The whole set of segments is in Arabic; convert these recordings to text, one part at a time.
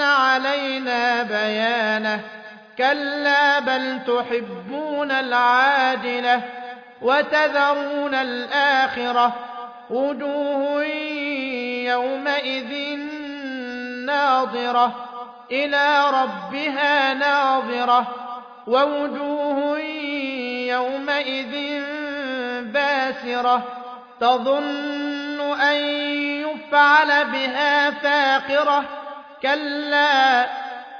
علينا بيانه كلا بل تحبون العاجلة وتذرون الآخرة وجوه يومئذ ناظرة إلى ربها ناظرة ووجوه يومئذ باسرة تظن أن يفعل بها فاقرة كلا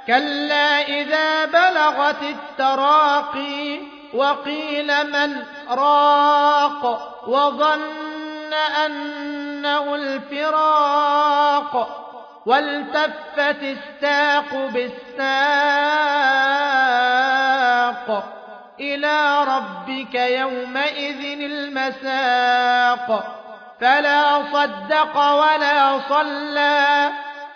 كلا إذا بلغت التراقي وقيل من راق وظن أنه الفراق والتفت الساق بالساق إلى ربك يومئذ المساق فلا صدق ولا صلى